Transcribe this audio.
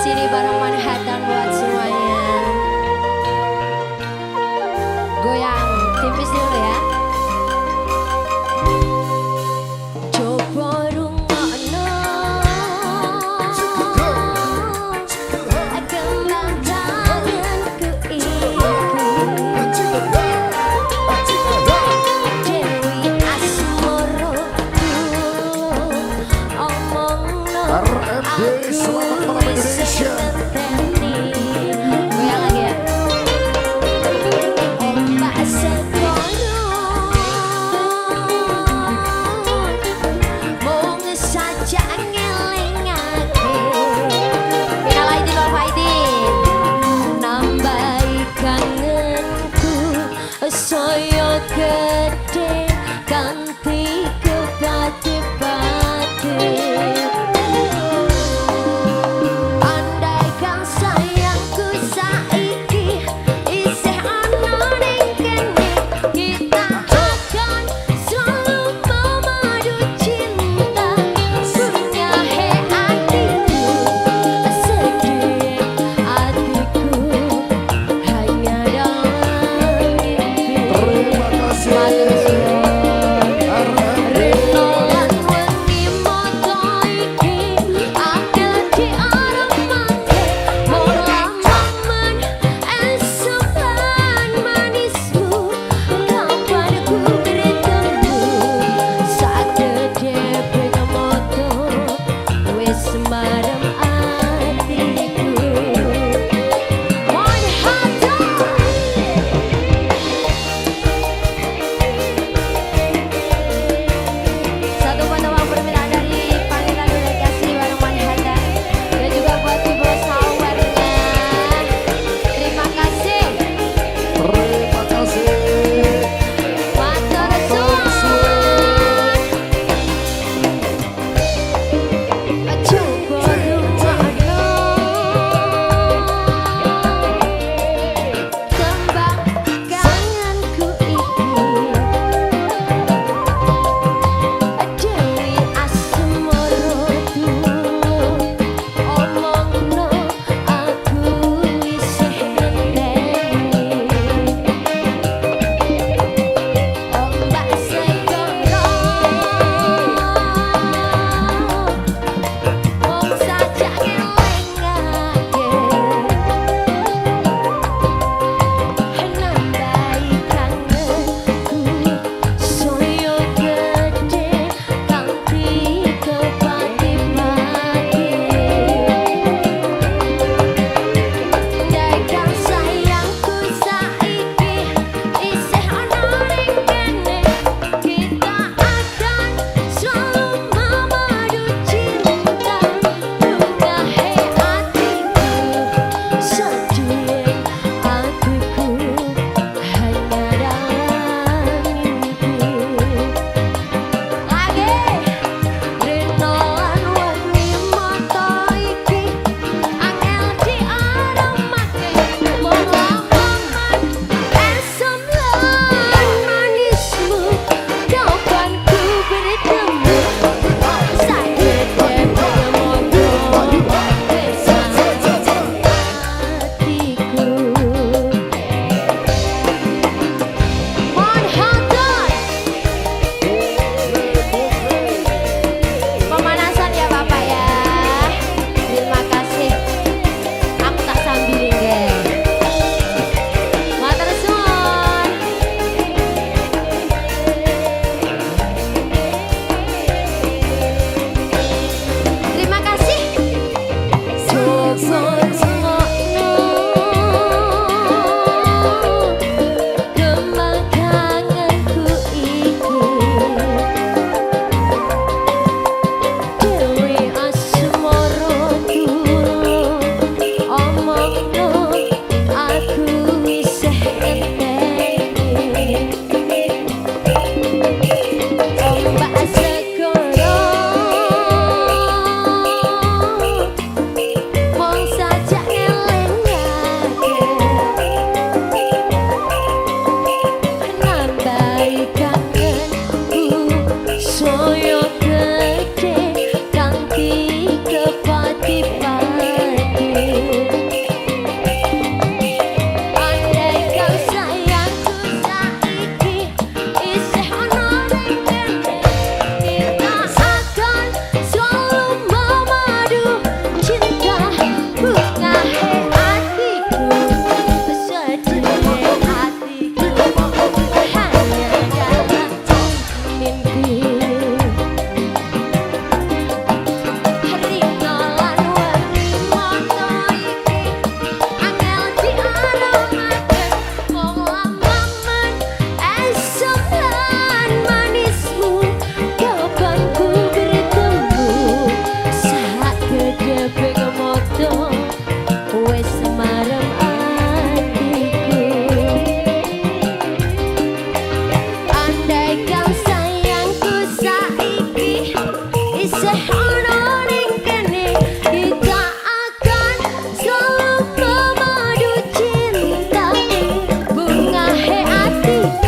sini bareng Manhattan buat semuanya. Yeay, selamat saja ngelingake. Nambahi kangenku, soyo gede ganti to my Ooh.